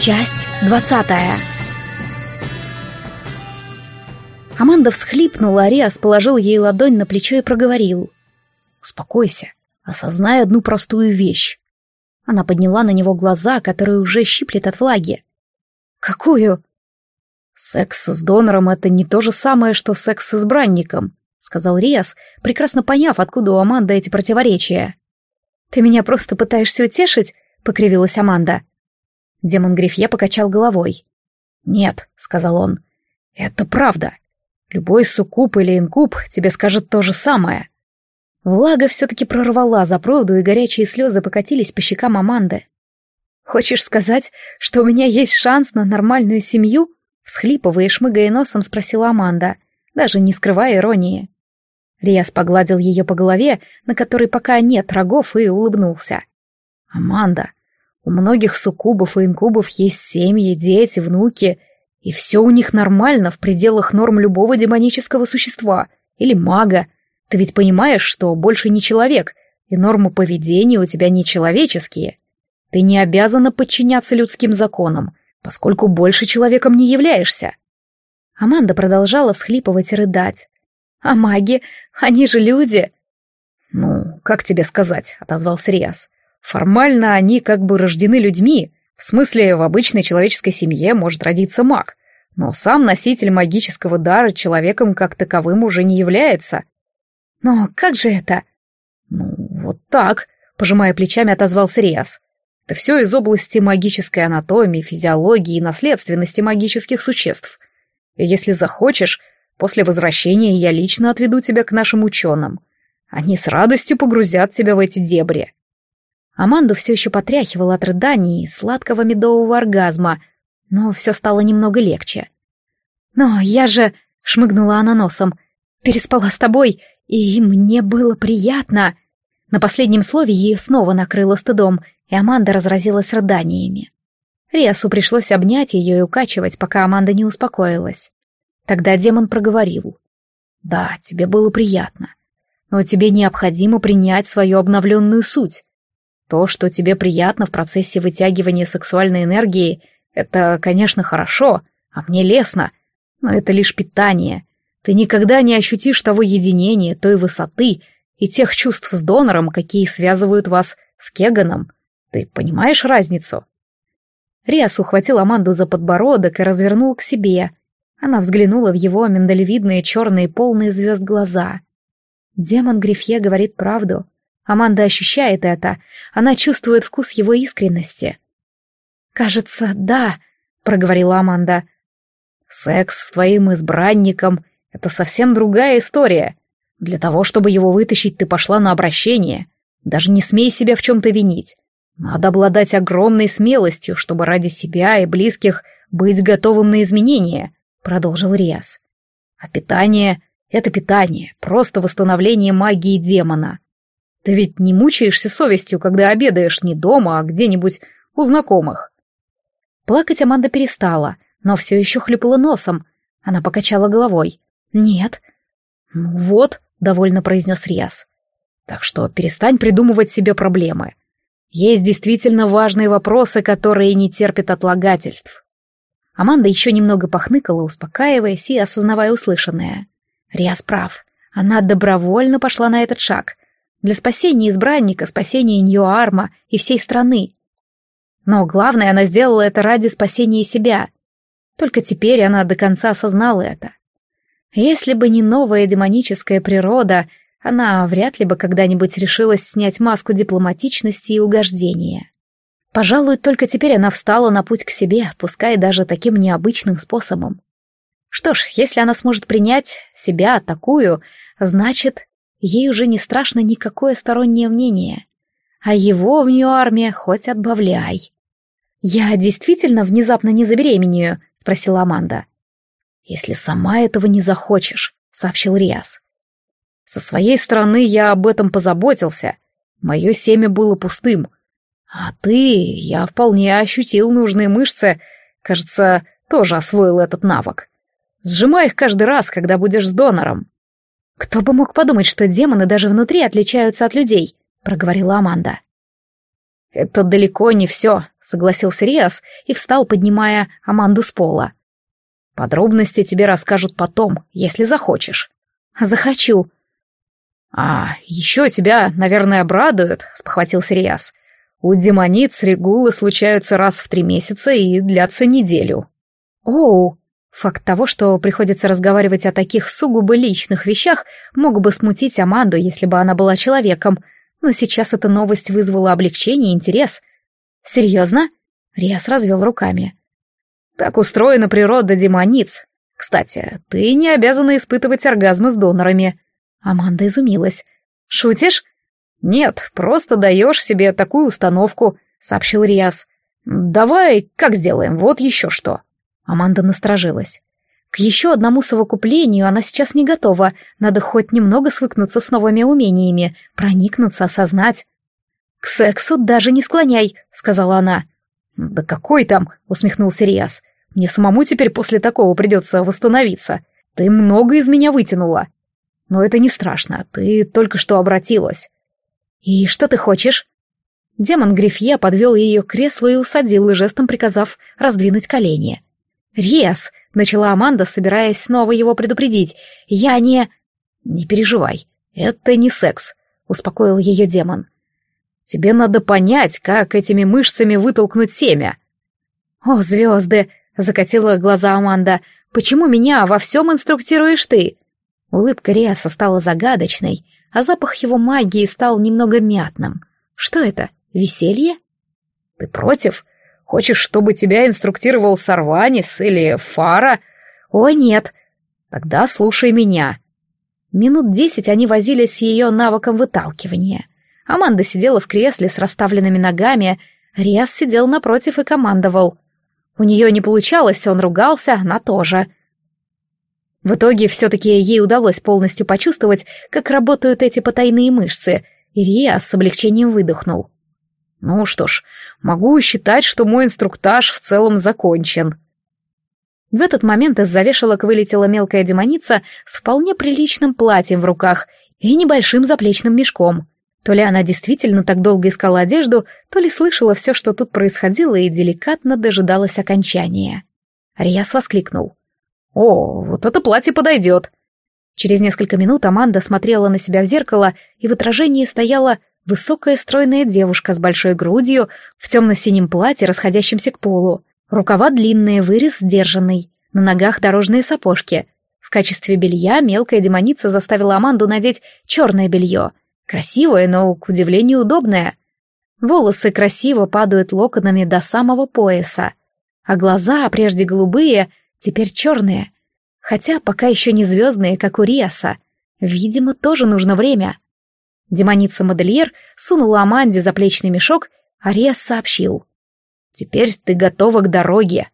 Часть двадцатая. Аманда всхлипнула, а Риас положил ей ладонь на плечо и проговорил. «Успокойся, осознай одну простую вещь». Она подняла на него глаза, которые уже щиплет от влаги. «Какую?» «Секс с донором — это не то же самое, что секс с избранником», — сказал Риас, прекрасно поняв, откуда у Аманды эти противоречия. «Ты меня просто пытаешься утешить?» — покривилась Аманда. Демон Грифье покачал головой. «Нет», — сказал он, — «это правда. Любой суккуб или инкуб тебе скажет то же самое». Влага все-таки прорвала за проводу, и горячие слезы покатились по щекам Аманды. «Хочешь сказать, что у меня есть шанс на нормальную семью?» Всхлипывая и шмыгая носом, спросила Аманда, даже не скрывая иронии. Риас погладил ее по голове, на которой пока нет рогов, и улыбнулся. «Аманда, у многих суккубов и инкубов есть семьи, дети, внуки, и все у них нормально в пределах норм любого демонического существа или мага. Ты ведь понимаешь, что больше не человек, и нормы поведения у тебя не человеческие. Ты не обязана подчиняться людским законам, поскольку больше человеком не являешься. Аманда продолжала всхлипывать и рыдать. «А маги? Они же люди!» «Ну, как тебе сказать?» — отозвался Риас. Формально они как бы рождены людьми, в смысле в обычной человеческой семье может родиться маг, но сам носитель магического дара человеком как таковым уже не является. Но как же это? Ну, вот так, пожимая плечами, отозвался Риас. Это все из области магической анатомии, физиологии и наследственности магических существ. Если захочешь, после возвращения я лично отведу тебя к нашим ученым. Они с радостью погрузят тебя в эти дебри. Аманду все еще потряхивала от рыданий и сладкого медового оргазма, но все стало немного легче. «Но я же...» — шмыгнула она носом. «Переспала с тобой, и мне было приятно...» На последнем слове ее снова накрыло стыдом, и Аманда разразилась рыданиями. Риасу пришлось обнять ее и укачивать, пока Аманда не успокоилась. Тогда демон проговорил. «Да, тебе было приятно, но тебе необходимо принять свою обновленную суть. То, что тебе приятно в процессе вытягивания сексуальной энергии, это, конечно, хорошо, а мне лестно, но это лишь питание. Ты никогда не ощутишь того единения, той высоты и тех чувств с донором, какие связывают вас с Кеганом. Ты понимаешь разницу? Риас ухватил Аманду за подбородок и развернул к себе. Она взглянула в его миндалевидные черные полные звезд глаза. Демон Грифье говорит правду. Аманда ощущает это, она чувствует вкус его искренности. «Кажется, да», — проговорила Аманда. «Секс с твоим избранником — это совсем другая история. Для того, чтобы его вытащить, ты пошла на обращение. Даже не смей себя в чем-то винить. Надо обладать огромной смелостью, чтобы ради себя и близких быть готовым на изменения», — продолжил Риас. «А питание — это питание, просто восстановление магии демона. Ты ведь не мучаешься совестью, когда обедаешь не дома, а где-нибудь у знакомых. Плакать Аманда перестала, но все еще хлюпала носом. Она покачала головой. «Нет». «Ну вот», — довольно произнес Риас. «Так что перестань придумывать себе проблемы. Есть действительно важные вопросы, которые не терпят отлагательств». Аманда еще немного похныкала, успокаиваясь и осознавая услышанное. Риас прав. Она добровольно пошла на этот шаг для спасения избранника, спасения Ньюарма и всей страны. Но главное, она сделала это ради спасения себя. Только теперь она до конца осознала это. Если бы не новая демоническая природа, она вряд ли бы когда-нибудь решилась снять маску дипломатичности и угождения. Пожалуй, только теперь она встала на путь к себе, пускай даже таким необычным способом. Что ж, если она сможет принять себя такую, значит, Ей уже не страшно никакое стороннее мнение. А его в Нью-Арме хоть отбавляй. «Я действительно внезапно не забеременею?» — спросила Аманда. «Если сама этого не захочешь», — сообщил Риас. «Со своей стороны я об этом позаботился. Мое семя было пустым. А ты, я вполне ощутил нужные мышцы. Кажется, тоже освоил этот навык. Сжимай их каждый раз, когда будешь с донором. «Кто бы мог подумать, что демоны даже внутри отличаются от людей», — проговорила Аманда. «Это далеко не все», — согласился Риас и встал, поднимая Аманду с пола. Подробности тебе расскажут потом, если захочешь. Захочу. А, еще тебя, наверное, обрадуют, спохватился Риас. У демониц регулы случаются раз в три месяца и длятся неделю. Оу, факт того, что приходится разговаривать о таких сугубо личных вещах, мог бы смутить Аманду, если бы она была человеком, но сейчас эта новость вызвала облегчение и интерес. Серьезно? Риас развел руками. Так устроена природа демониц. Кстати, ты не обязана испытывать оргазмы с донорами. Аманда изумилась. Шутишь? Нет, просто даешь себе такую установку, сообщил Риас. Давай, как сделаем, вот еще что. Аманда насторожилась. К еще одному совокуплению она сейчас не готова. Надо хоть немного свыкнуться с новыми умениями, проникнуться, осознать. «К сексу даже не склоняй», — сказала она. «Да какой там?» — усмехнулся Риас. Мне самому теперь после такого придется восстановиться. Ты много из меня вытянула. Но это не страшно, ты только что обратилась. И что ты хочешь? Демон Грифье подвел ее к креслу и усадил, жестом приказав раздвинуть колени. «Рес!» — начала Аманда, собираясь снова его предупредить. «Я не...» «Не переживай, это не секс», — успокоил ее демон. «Тебе надо понять, как этими мышцами вытолкнуть семя». «О, звезды!» Закатила глаза Аманда. «Почему меня во всем инструктируешь ты?» Улыбка Риаса стала загадочной, а запах его магии стал немного мятным. Что это, веселье? «Ты против? Хочешь, чтобы тебя инструктировал Сарванис или Фара?» «О, нет!» «Тогда слушай меня». Минут десять они возились с ее навыком выталкивания. Аманда сидела в кресле с расставленными ногами, Риас сидел напротив и командовал — у нее не получалось, он ругался, она тоже. В итоге все-таки ей удалось полностью почувствовать, как работают эти потайные мышцы, и Риас с облегчением выдохнул. Ну что ж, могу считать, что мой инструктаж в целом закончен. В этот момент из-за вешалок вылетела мелкая демоница с вполне приличным платьем в руках и небольшим заплечным мешком. То ли она действительно так долго искала одежду, то ли слышала все, что тут происходило, и деликатно дожидалась окончания. Риас воскликнул. «О, вот это платье подойдет!» Через несколько минут Аманда смотрела на себя в зеркало, и в отражении стояла высокая стройная девушка с большой грудью в темно-синем платье, расходящемся к полу. Рукава длинные, вырез сдержанный, на ногах дорожные сапожки. В качестве белья мелкая демоница заставила Аманду надеть черное белье, Красивая, но, к удивлению, удобная. Волосы красиво падают локонами до самого пояса, а глаза, прежде голубые, теперь черные. Хотя пока еще не звездные, как у Риаса. Видимо, тоже нужно время. Демоница-модельер сунула Аманде заплечный мешок, а Риас сообщил. «Теперь ты готова к дороге».